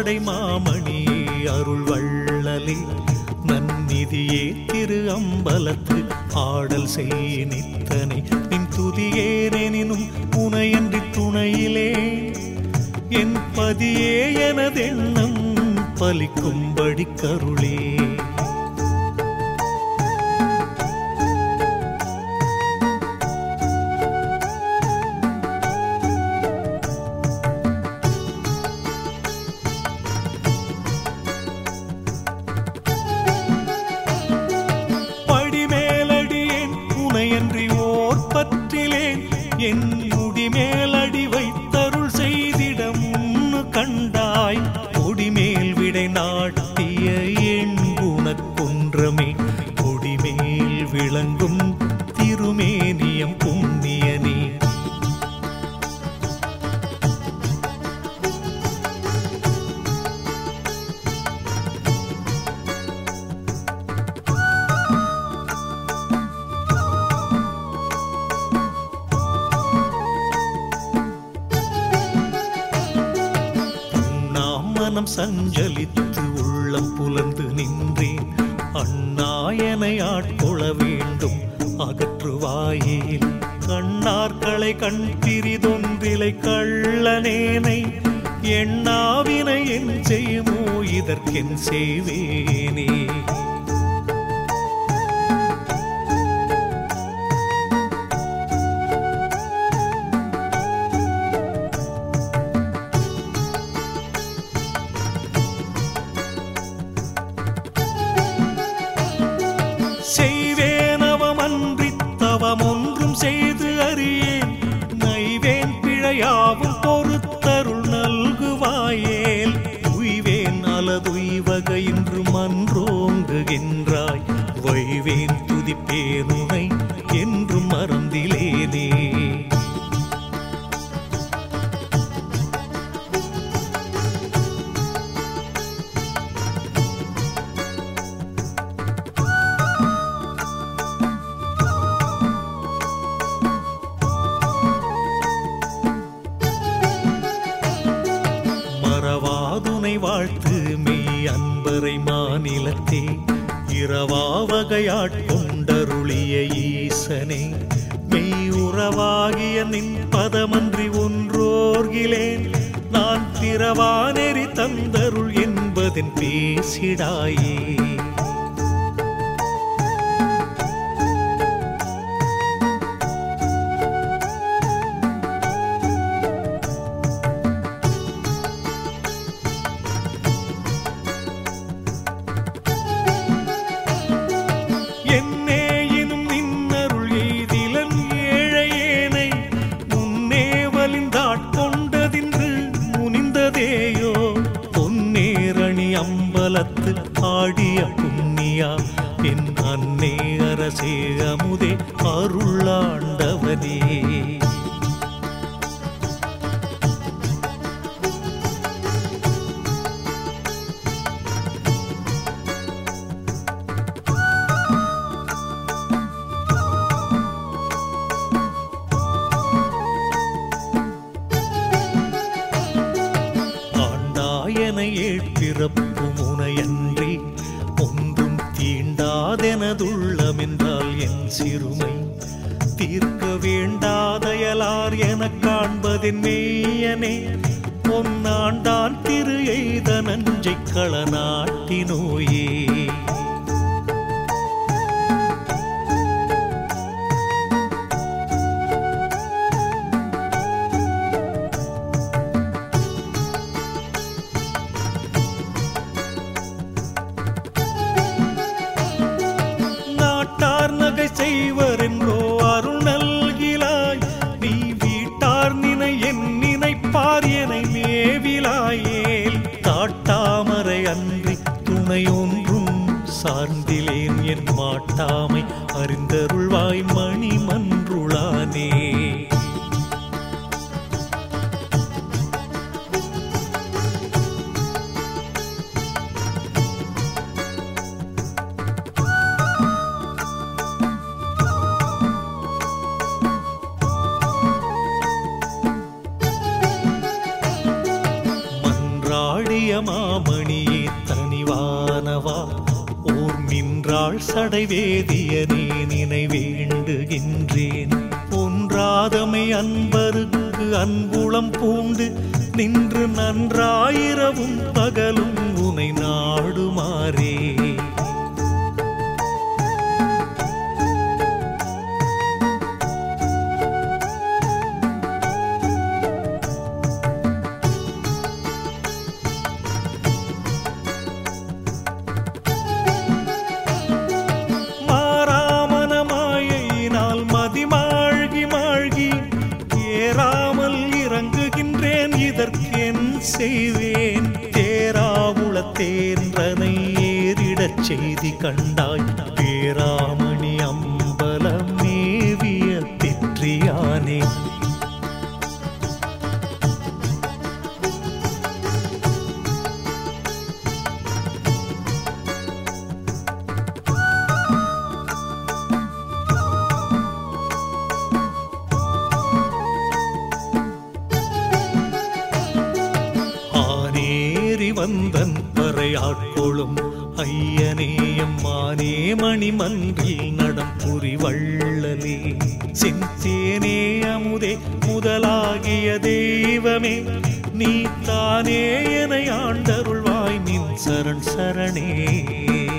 சடை மாமணி அருள் வள்ளலே. நன்னிதியே திரு அம்பலத்து ஆடல் செய் நித்தனை. நின் துதியேனெனினும் புனையன்றி துணையிலே. என் பதியே எனதெண்ணம் பலிக்கும்படி கருளே. முன்னு மனம் சஞ்சலித்து உள்ளம் புலந்து நின்றேன். அண்ணாயனை ஆட்கொள்ள வேண்டும் அகற்றுவாயில். கண்ணார்களை கண் பிரிதொன்றிலை கள்ளனேனை எண்ணாவினை என் செய்யுமோ இதற்கென் செய்வேனே. மன்றோங்குகின்றாய் வைவேன் துதிப்பேனுனை என்றும் மறந்திலேனே. மறவாதுனை வாழ்த்து மெய் அன்பரை மாநிலத்தில் பிறவாவகையாட்கொண்டருளிய ஈசனே மெய் உறவாகிய நின் பதமன்றி ஒன்றோர்கிலேன் நான் பிறவானெறி தந்தருள் என்பதின் பேசிடாயே. என் சிறுமை. தீர்க்க வேண்டாதயலார் எனக் காண்பதின் மேயனே பொன்னாண்டான் திரு எய்த நஞ்சைக் களநாட்டினோயே தாயில் காட்டாமரை அன்றி துணையொன்றும் சார்ந்திலேன் என் மாட்டாமை அறிந்தருள்வாய் மணிமன் சடைவேதியனே நினை வேண்டுகின்றேன் ஒன்றாதமை அன்பருக்கு அன்புளம் பூண்டு நின்று நன்றாயிரவும் பகலும் உனை நாடுமாறே. செய்வேன். தேராவுள தேன்றனை ஏறிடச் செய்தி கண்டாய். பேராமணி ஆனேறி வந்தன் பறையாட்கொளும் ஐயனேயம் மானே மணிமன்றில் நடம் புரி சிந்தேனே அமுதே முதலாகிய தெய்வமே நீ தானே என ஆண்டருள்வாய் நின் சரண் சரணே.